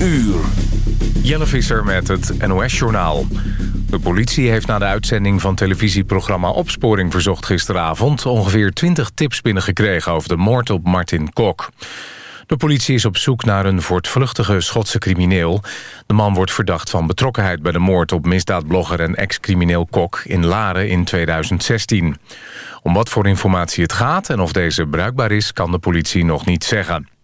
uur. Jelle Visser met het NOS-journaal. De politie heeft na de uitzending van televisieprogramma Opsporing Verzocht gisteravond... ongeveer 20 tips binnengekregen over de moord op Martin Kok. De politie is op zoek naar een voortvluchtige Schotse crimineel. De man wordt verdacht van betrokkenheid bij de moord op misdaadblogger en ex-crimineel Kok in Laren in 2016. Om wat voor informatie het gaat en of deze bruikbaar is, kan de politie nog niet zeggen.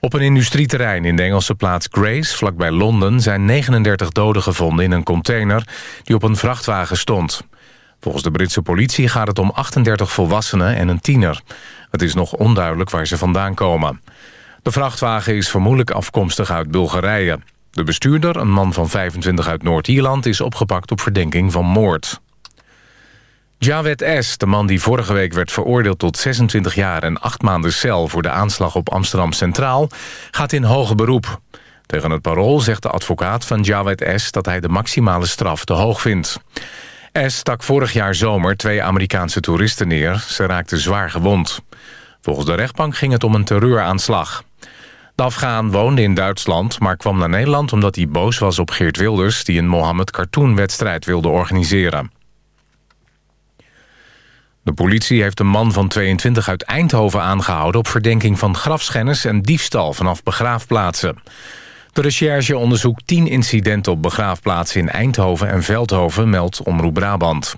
Op een industrieterrein in de Engelse plaats Grace, vlakbij Londen... zijn 39 doden gevonden in een container die op een vrachtwagen stond. Volgens de Britse politie gaat het om 38 volwassenen en een tiener. Het is nog onduidelijk waar ze vandaan komen. De vrachtwagen is vermoedelijk afkomstig uit Bulgarije. De bestuurder, een man van 25 uit Noord-Ierland... is opgepakt op verdenking van moord. Jawed S., de man die vorige week werd veroordeeld tot 26 jaar en 8 maanden cel voor de aanslag op Amsterdam Centraal, gaat in hoger beroep. Tegen het parool zegt de advocaat van Jawed S. dat hij de maximale straf te hoog vindt. S. stak vorig jaar zomer twee Amerikaanse toeristen neer. Ze raakten zwaar gewond. Volgens de rechtbank ging het om een terreuraanslag. De woonde in Duitsland, maar kwam naar Nederland... omdat hij boos was op Geert Wilders... die een Mohammed Cartoon-wedstrijd wilde organiseren. De politie heeft een man van 22 uit Eindhoven aangehouden... op verdenking van grafschennis en diefstal vanaf begraafplaatsen. De recherche onderzoekt 10 incidenten op begraafplaatsen in Eindhoven en Veldhoven... meldt Omroep Brabant.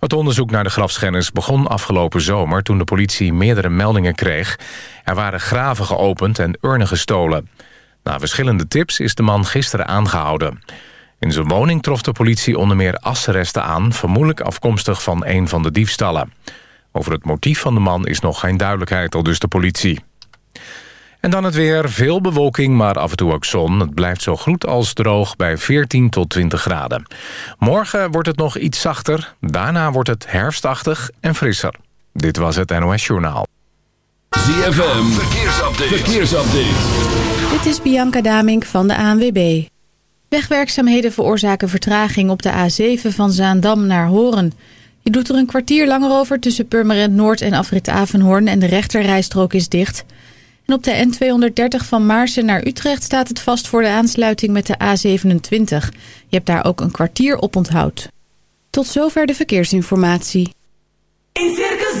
Het onderzoek naar de grafschennis begon afgelopen zomer... toen de politie meerdere meldingen kreeg. Er waren graven geopend en urnen gestolen. Na verschillende tips is de man gisteren aangehouden. In zijn woning trof de politie onder meer asresten aan... vermoedelijk afkomstig van een van de diefstallen. Over het motief van de man is nog geen duidelijkheid, al dus de politie. En dan het weer. Veel bewolking, maar af en toe ook zon. Het blijft zo goed als droog bij 14 tot 20 graden. Morgen wordt het nog iets zachter. Daarna wordt het herfstachtig en frisser. Dit was het NOS Journaal. ZFM, verkeersupdate. verkeersupdate. Dit is Bianca Damink van de ANWB. Wegwerkzaamheden veroorzaken vertraging op de A7 van Zaandam naar Horen. Je doet er een kwartier langer over tussen Purmerend Noord en Afrit Avenhoorn... en de rechterrijstrook is dicht... En op de N230 van Maarsen naar Utrecht staat het vast voor de aansluiting met de A27. Je hebt daar ook een kwartier op onthoud. Tot zover de verkeersinformatie. In Circus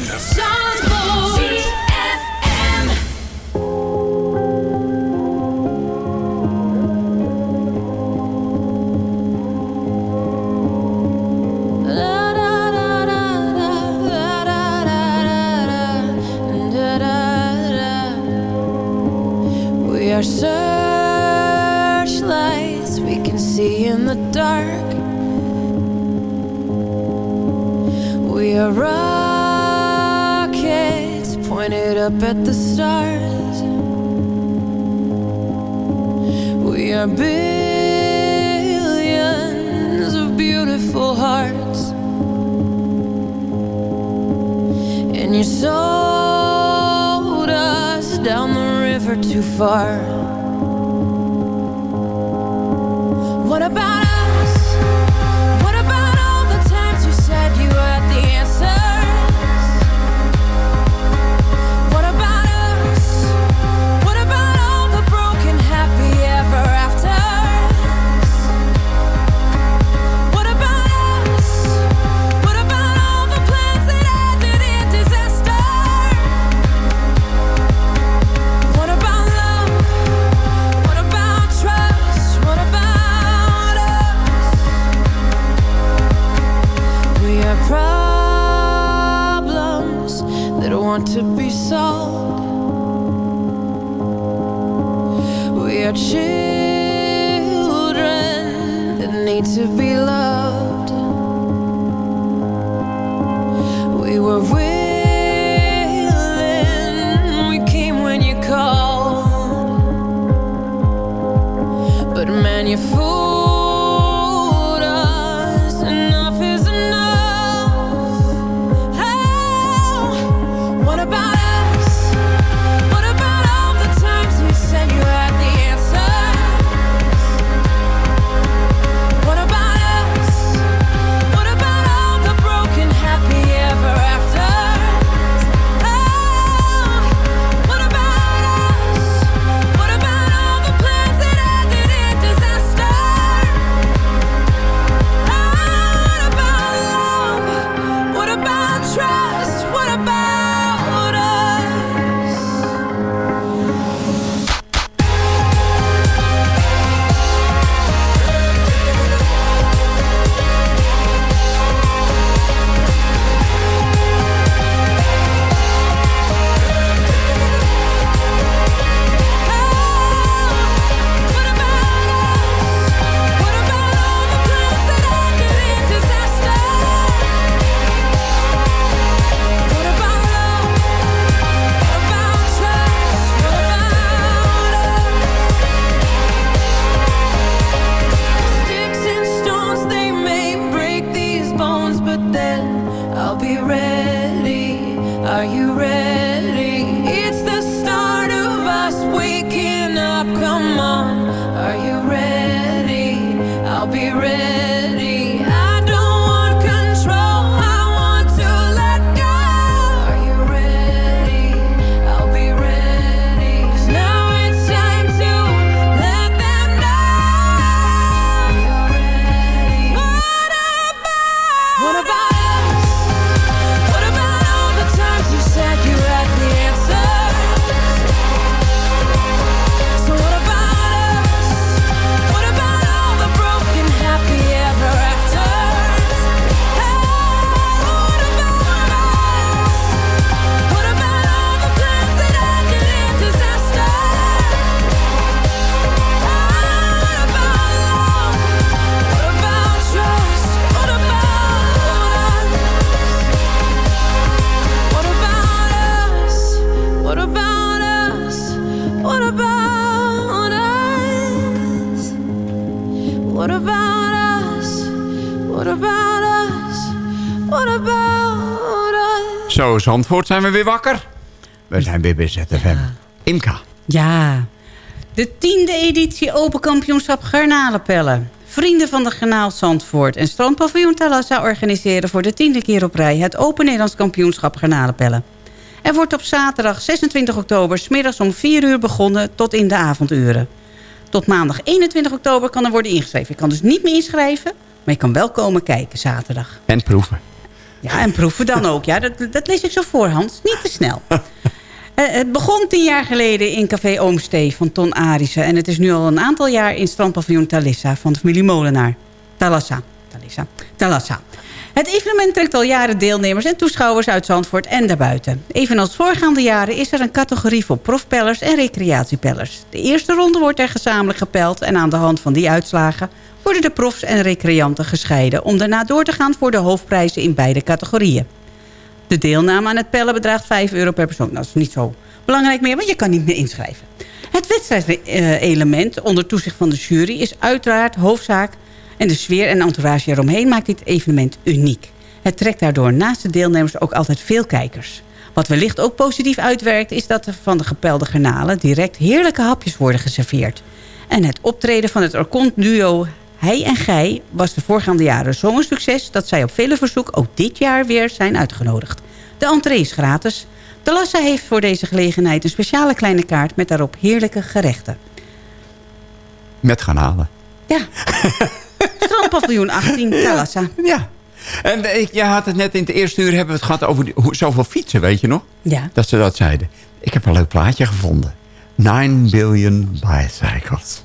our searchlights, we can see in the dark. We are rockets pointed up at the stars. We are billions of beautiful hearts, and you sold us down the river too far. What about children that need to be Zandvoort zijn we weer wakker. We zijn weer bij ZFM. Imka. Ja, de tiende editie Open Kampioenschap Garnalenpellen. Vrienden van de Garnaal Zandvoort en Strandpaviljoen Talassa organiseren voor de tiende keer op rij... het Open Nederlands Kampioenschap Garnalenpellen. Er wordt op zaterdag 26 oktober smiddags om 4 uur begonnen tot in de avonduren. Tot maandag 21 oktober kan er worden ingeschreven. Je kan dus niet meer inschrijven, maar je kan wel komen kijken zaterdag. En proeven. Ja, en proeven dan ook. Ja, dat, dat lees ik zo voorhand. Niet te snel. Eh, het begon tien jaar geleden in Café Oomstee van Ton Arissen. En het is nu al een aantal jaar in strandpaviljoen Talissa van de familie Molenaar. Talassa. Talissa. Talassa. Het evenement trekt al jaren deelnemers en toeschouwers uit Zandvoort en daarbuiten. Evenals voorgaande jaren is er een categorie voor profpellers en recreatiepellers. De eerste ronde wordt er gezamenlijk gepeld en aan de hand van die uitslagen worden de profs en recreanten gescheiden... om daarna door te gaan voor de hoofdprijzen in beide categorieën. De deelname aan het pellen bedraagt 5 euro per persoon. Dat is niet zo belangrijk meer, want je kan niet meer inschrijven. Het wedstrijdelement onder toezicht van de jury is uiteraard hoofdzaak... en de sfeer en entourage eromheen maakt dit evenement uniek. Het trekt daardoor naast de deelnemers ook altijd veel kijkers. Wat wellicht ook positief uitwerkt... is dat er van de gepelde garnalen direct heerlijke hapjes worden geserveerd. En het optreden van het Orkont duo Hij en Gij was de voorgaande jaren zo'n succes... dat zij op vele verzoek ook dit jaar weer zijn uitgenodigd. De entree is gratis. De Lassa heeft voor deze gelegenheid een speciale kleine kaart... met daarop heerlijke gerechten. Met gaan halen. Ja. Strandpaviljoen 18, Talassa. Ja. En eh, je had het net in het eerste uur hebben we het gehad over die, hoe, zoveel fietsen, weet je nog? Ja. Dat ze dat zeiden. Ik heb een leuk plaatje gevonden. 9 billion bicycles.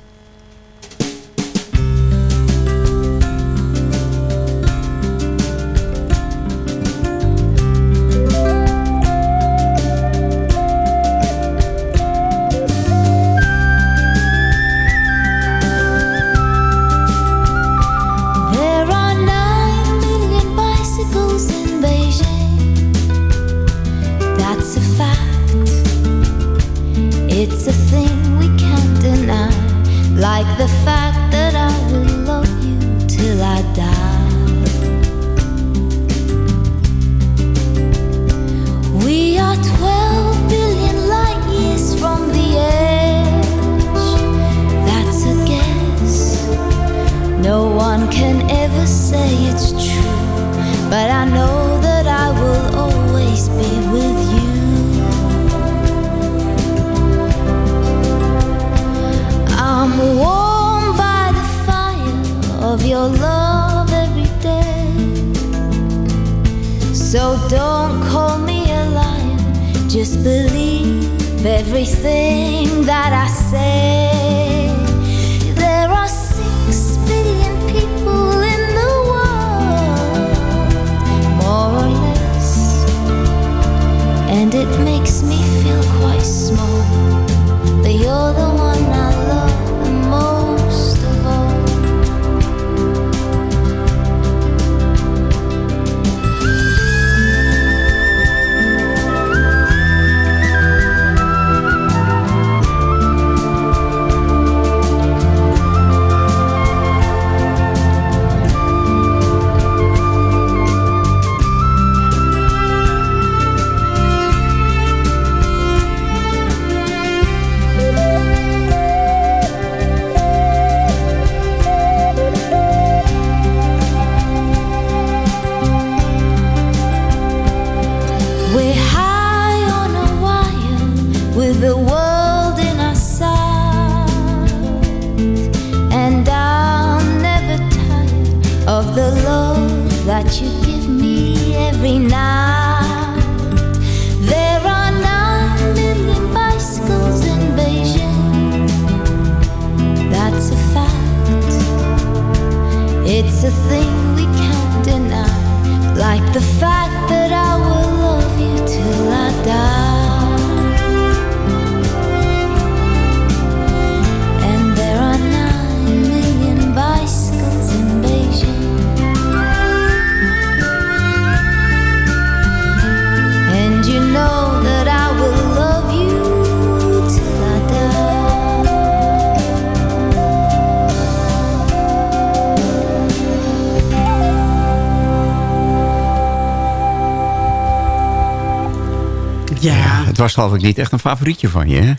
Geloof ik niet echt een favorietje van je, hè?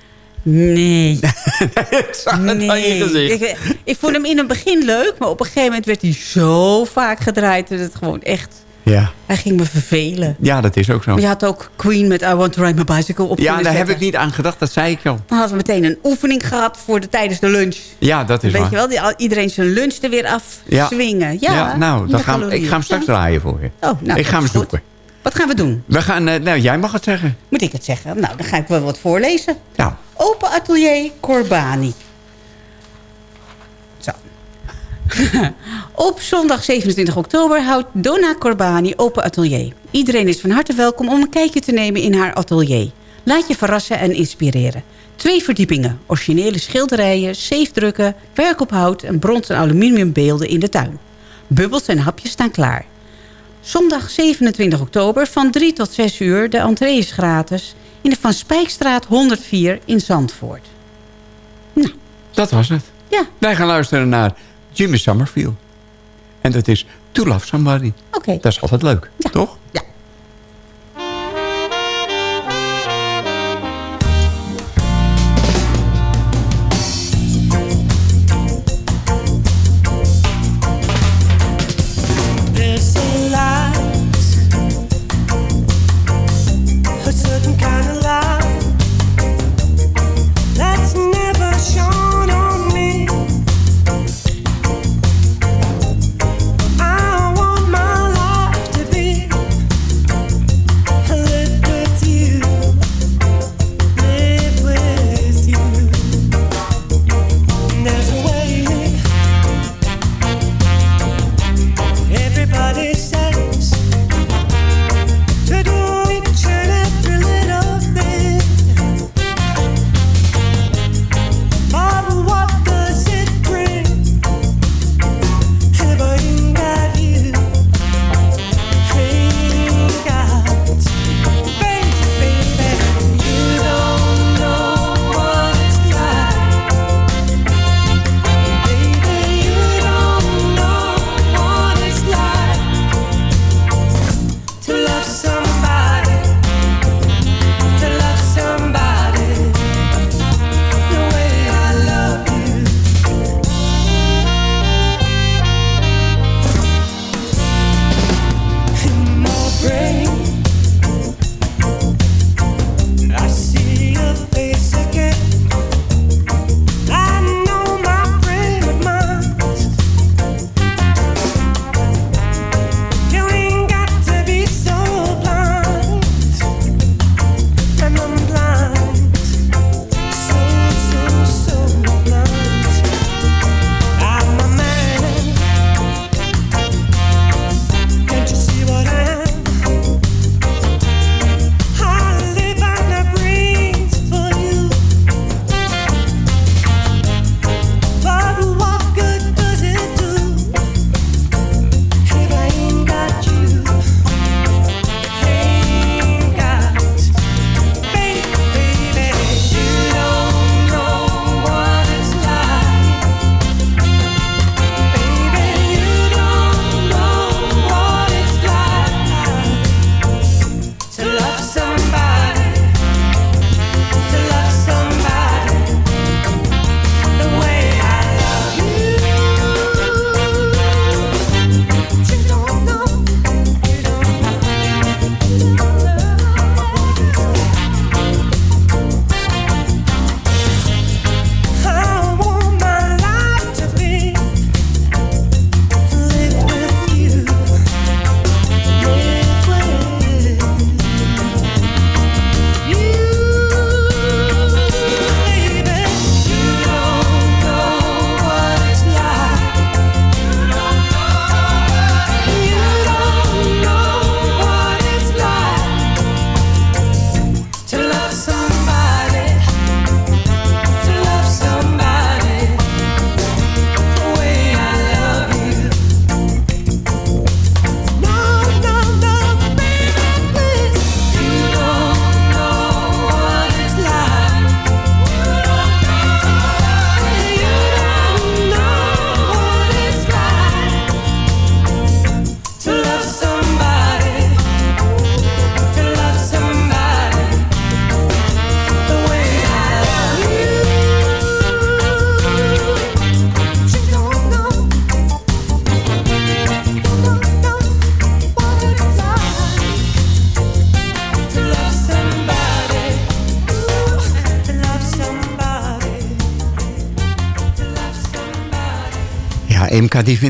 Nee. ik zag het aan je gezicht. Ik, ik vond hem in het begin leuk, maar op een gegeven moment werd hij zo vaak gedraaid dat het gewoon echt... Ja. Hij ging me vervelen. ja, dat is ook zo. Maar je had ook Queen met I Want to Ride My Bicycle op Ja, daar heb ik niet aan gedacht. Dat zei ik al. Dan hadden we meteen een oefening gehad voor de, tijdens de lunch. Ja, dat is Weet waar. je wel, iedereen zijn lunch er weer af Ja. swingen. Ja, nou, dan gaan, ik ga hem straks Ja. draaien voor je. Oh, nou, ik ga hem goed. Wat gaan we doen? We gaan, eh, nou, jij mag het zeggen. Moet ik het zeggen? Nou, dan ga ik wel wat voorlezen. Ja. Open Atelier Corbani. Zo. Op zondag 27 oktober houdt Donna Corbani open atelier. Iedereen is van harte welkom om een kijkje te nemen in haar atelier. Laat je verrassen en inspireren. Twee verdiepingen, originele schilderijen, zeefdrukken, werk op hout... en brons- en aluminiumbeelden in de tuin. Bubbels en hapjes staan klaar. Zondag 27 oktober van 3 tot 6 uur. De entree is gratis in de Van Spijkstraat 104 in Zandvoort. Dat was het. Ja. Wij gaan luisteren naar Jimmy Summerfield. En dat is To Love Somebody. Oké. Dat is altijd leuk, toch? Ja.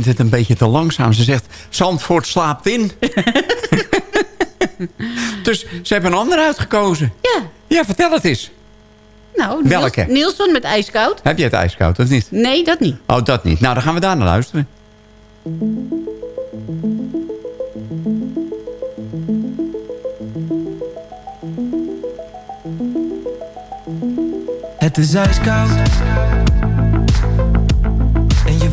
Het een beetje te langzaam. Ze zegt, Zandvoort slaapt in. dus ze hebben een ander uitgekozen. Ja. Ja, vertel het eens. Nou, Niels- Welke? Nielsen met ijskoud. Heb je het ijskoud of niet? Nee, dat niet. Oh, dat niet. Nou, dan gaan we daar naar luisteren. Het is ijskoud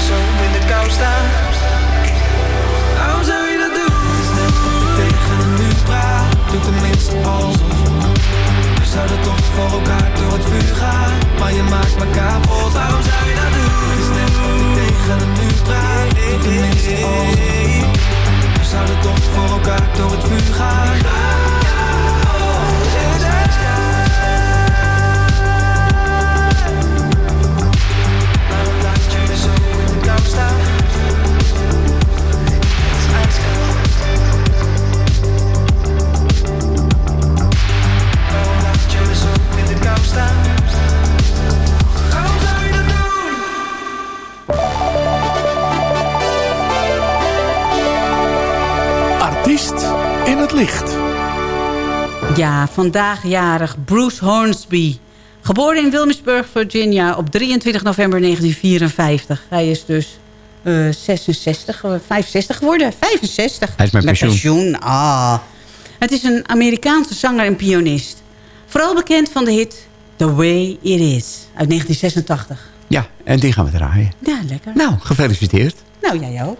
Je zo in de kou staan. Waarom zou je dat doen? Het is net ik tegen een muur praat. Doe tenminste alsof. We zouden toch voor elkaar door het vuur gaan. Maar je maakt me kapot. Waarom zou je dat doen? Het is net tegen een muur praat. Doe tenminste alsof. We zouden toch voor elkaar door het vuur gaan. Het licht. Ja, vandaag jarig Bruce Hornsby. Geboren in Williamsburg, Virginia op 23 november 1954. Hij is dus eh 66, eh, 65 geworden. 65. Hij is met pensioen. Ah. Het is een Amerikaanse zanger en pianist. Vooral bekend van de hit The Way It Is uit 1986. Ja, en die gaan we draaien. Ja, lekker. Nou, gefeliciteerd. Nou, jij ook.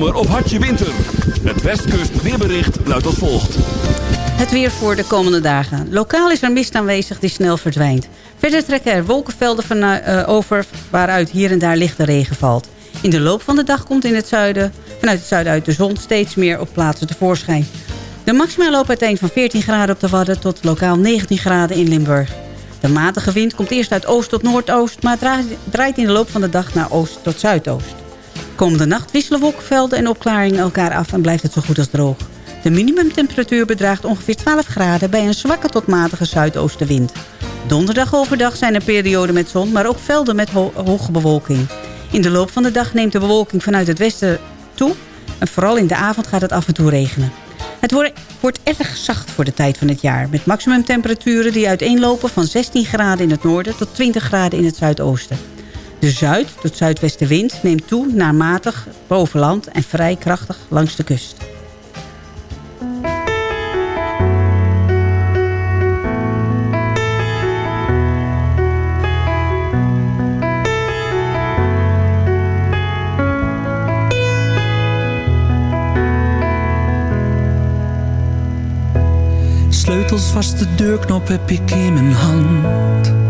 Zomer of hartje winter. Het Westkust weerbericht luidt als volgt. Het weer voor de komende dagen. Lokaal is er mist aanwezig die snel verdwijnt. Verder trekken er wolkenvelden van, eh, over waaruit hier en daar lichte regen valt. In de loop van de dag komt in het zuiden, vanuit het zuiden uit de zon steeds meer op plaatsen tevoorschijn. De maxima loopt uiteen van 14 graden op de Wadden tot lokaal 19 graden in Limburg. De matige wind komt eerst uit oost tot noordoost... maar draait- draait in de loop van de dag naar oost tot zuidoost. Komende nacht wisselen wolkenvelden en opklaringen elkaar af... en blijft het zo goed als droog. De minimumtemperatuur bedraagt ongeveer 12 graden... bij een zwakke tot matige zuidoostenwind. Donderdag overdag zijn er perioden met zon... maar ook velden met ho- hoge bewolking. In de loop van de dag neemt de bewolking vanuit het westen toe... en vooral in de avond gaat het af en toe regenen. Het wordt, wordt erg zacht voor de tijd van het jaar... met maximumtemperaturen die uiteenlopen van 16 graden in het noorden... tot 20 graden in het zuidoosten. De zuid- tot zuidwestenwind neemt toe naar matig boven land... en vrij krachtig langs de kust. Sleutels vast, de deurknop heb ik in mijn hand.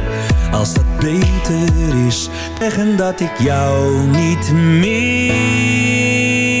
als dat beter is, zeggen dat ik jou niet mis.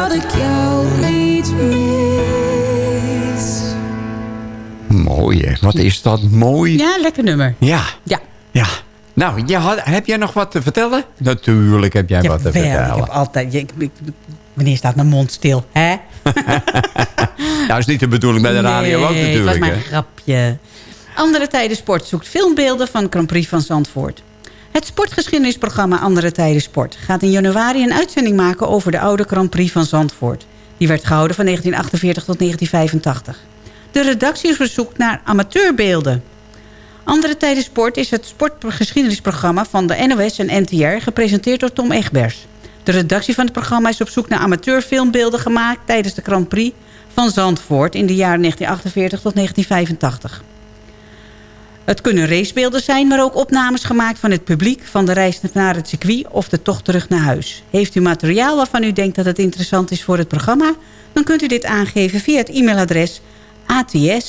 dat ik jou niet mis. Mooi, hè? Wat is dat mooi. Ja, lekker nummer. Ja. Ja. Ja. Nou, je had, heb jij nog wat te vertellen? Natuurlijk heb jij wat te vertellen. Ik heb altijd... Ik, wanneer staat mijn mond stil, hè? dat nou, is niet de bedoeling bij de radio ook natuurlijk. Nee, was maar een grapje. Andere tijden sport zoekt filmbeelden van Grand Prix van Zandvoort. Het sportgeschiedenisprogramma Andere Tijden Sport... gaat in januari een uitzending maken over de oude Grand Prix van Zandvoort. Die werd gehouden van 1948 tot 1985. De redactie is op zoek naar amateurbeelden. Andere Tijden Sport is het sportgeschiedenisprogramma van de NOS en NTR... gepresenteerd door Tom Egbers. De redactie van het programma is op zoek naar amateurfilmbeelden gemaakt... tijdens de Grand Prix van Zandvoort in de jaren 1948 tot 1985. Het kunnen racebeelden zijn, maar ook opnames gemaakt van het publiek... van de reis naar het circuit of de tocht terug naar huis. Heeft u materiaal waarvan u denkt dat het interessant is voor het programma... dan kunt u dit aangeven via het e-mailadres ats.ntr.nl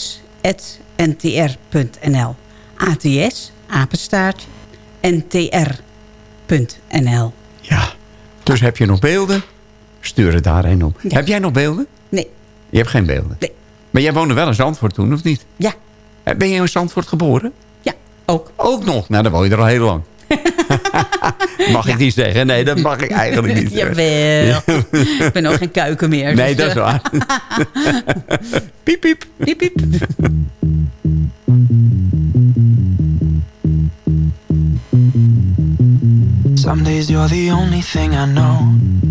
ats, apenstaart, ntr.nl Dus heb je nog beelden? Stuur het daarheen op. Heb jij nog beelden? Nee. Je hebt geen beelden? Nee. Maar jij woonde wel in Zandvoort toen, of niet? Ja. Eh, Ben je in Zandvoort geboren? Ja, ook. Ook nog? Nou, dan woon je er al heel lang. mag ik niet zeggen? Nee, dat mag ik eigenlijk niet zeggen. Jawel. ik ben ook geen kuiken meer. Nee, dus, dat is waar. piep, piep. Piep, piep. Some days you're the only thing I know.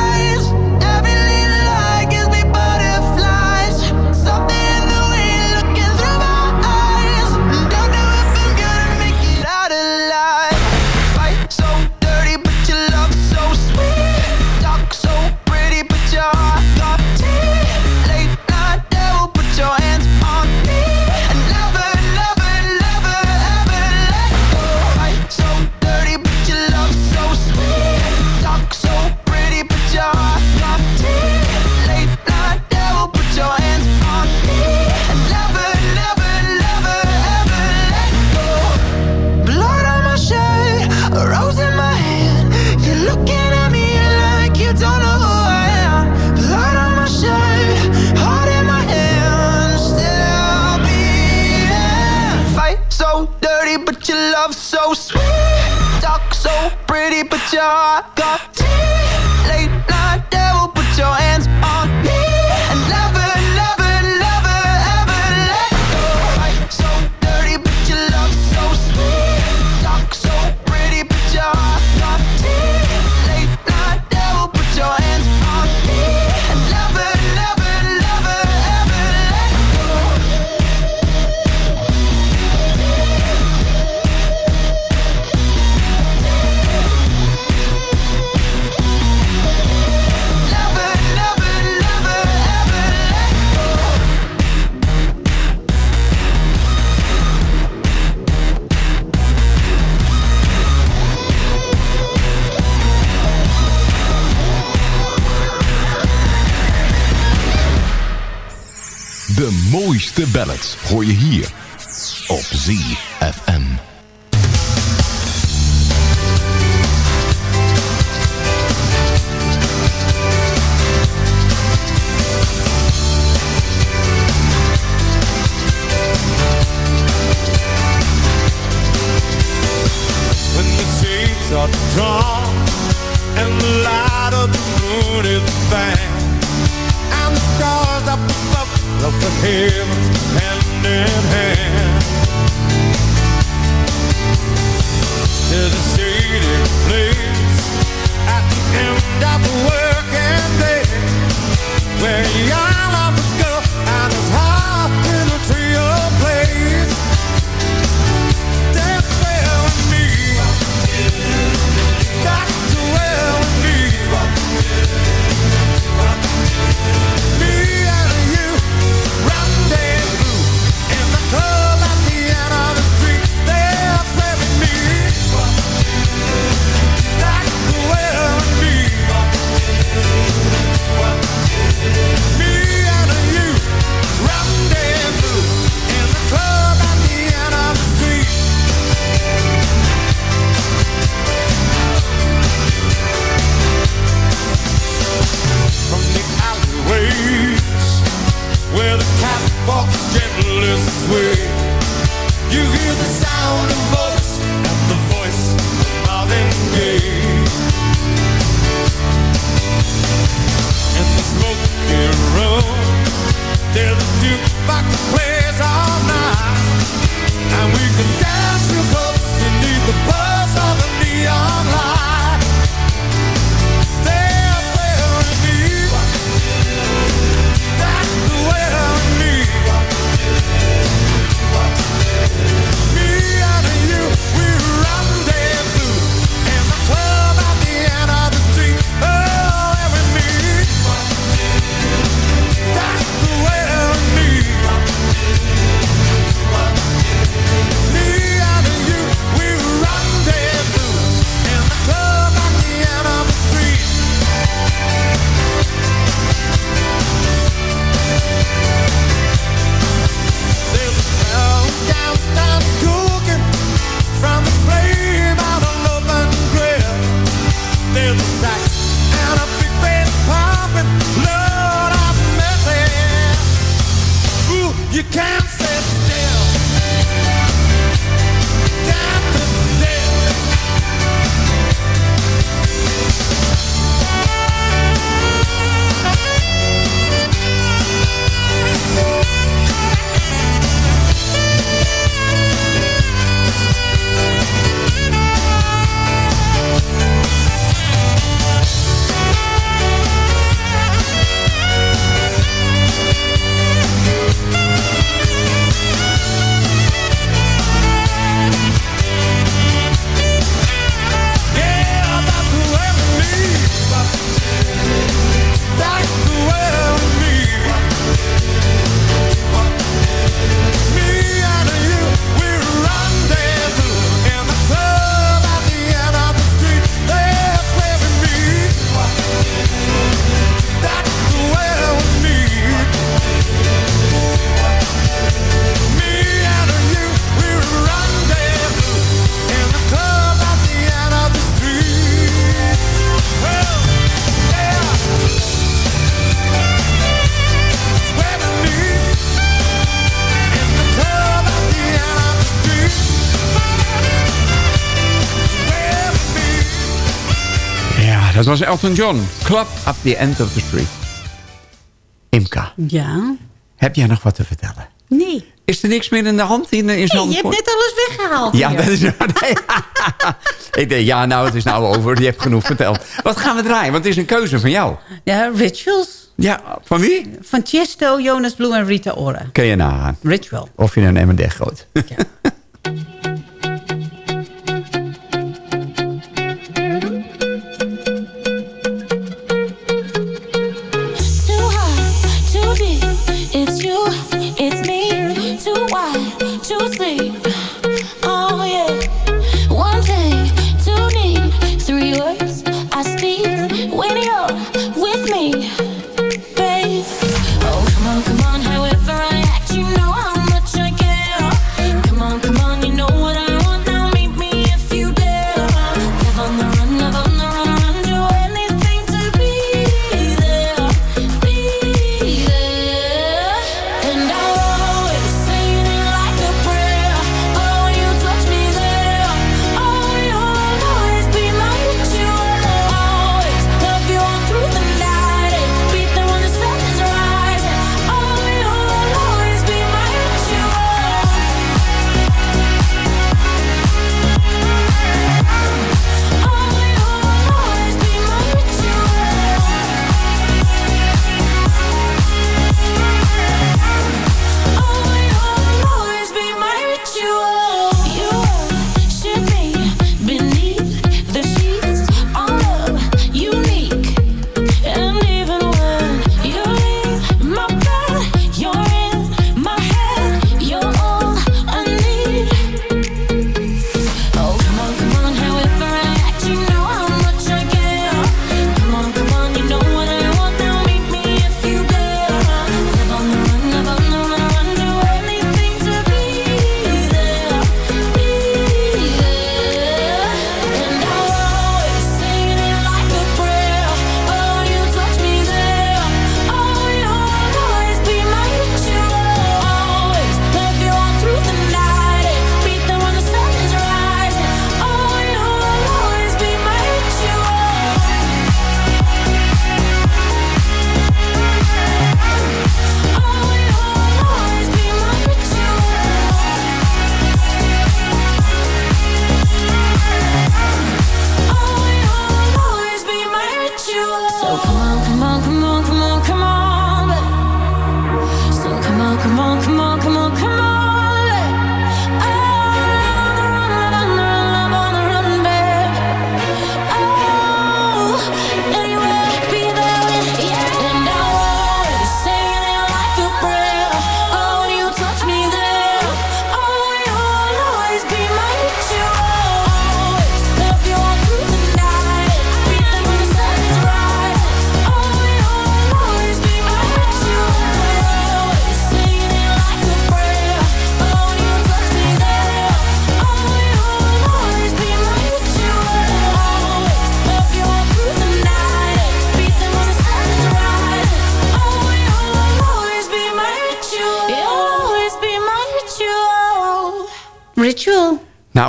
Got De ballads hoor je hier op ZFM. was Elton John. Club at the end of the street. Imka. Ja? Heb jij nog wat te vertellen? Nee. Is er niks meer in de hand in, je hebt net alles weggehaald. Ja, dat is... Nee, ik denk, ja, nou, het is nou over. Je hebt genoeg verteld. Wat gaan we draaien? Want het is een keuze van jou. Ja, Rituals. Ja, van wie? Van Chesto, Jonas Bloem en Rita Ora. Kun je nou nagaan. Ritual. Of je nou een M&D gooit.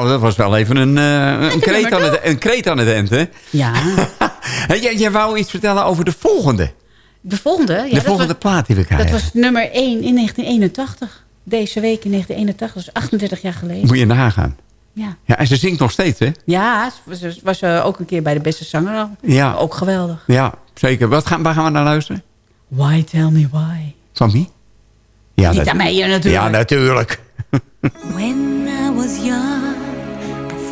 Nou, dat was wel even een, eh, een, kreet, aan het, een kreet aan het eind, hè? Ja. jij, jij wou iets vertellen over de volgende. De volgende? Ja, de volgende plaat die we krijgen. Dat was nummer 1 in 1981. Deze week in 1981, dat is 38 jaar geleden. Moet je nagaan. Ja. ja. En ze zingt nog steeds, hè? Ja, ze was, eh, ook een keer bij de beste zanger al. Ja. Ook geweldig. Ja, zeker. Wat gaan, waar gaan we naar luisteren? Why Tell Me Why. Van wie? Ja, Niet aan mij eh, natuurlijk. Ja, natuurlijk. When I was young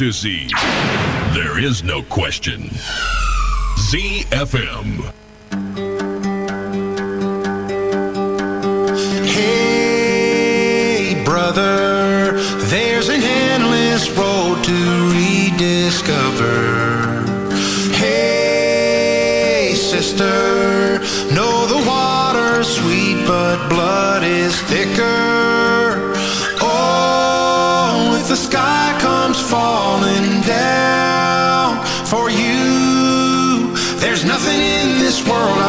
disease. There is no question. ZFM. Hey, brother, there's an endless road to rediscover. world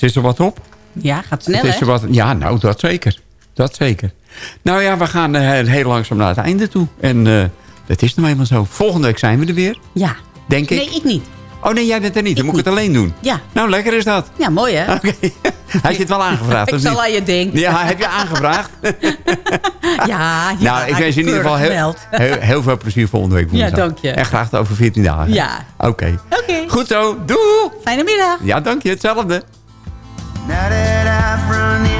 het is er wat op. Ja, gaat snel, het is er wat, ja, nou, dat zeker. Dat zeker. Nou ja, we gaan eh, heel langzaam naar het einde toe. En eh dat is nou eenmaal zo. Volgende week zijn we er weer. Ja. Denk ik. Nee, ik niet. Oh nee, jij bent er niet. Dan moet ik het alleen doen. Ja. Nou, lekker is dat. Ja, mooi, hè? Oké. Hij zit wel aangevraagd, Ik zal niet? aan je denken. Ja, heb je aangevraagd? Ja, nou, ik wens je in ieder geval heel, heel, heel veel plezier volgende week woensdag. Ja, dank je. En graag over 14 dagen. Ja. Oké. Oké. Goed zo. Doei. Fijne middag. Ja, dank je. Hetzelfde. Now that I've run into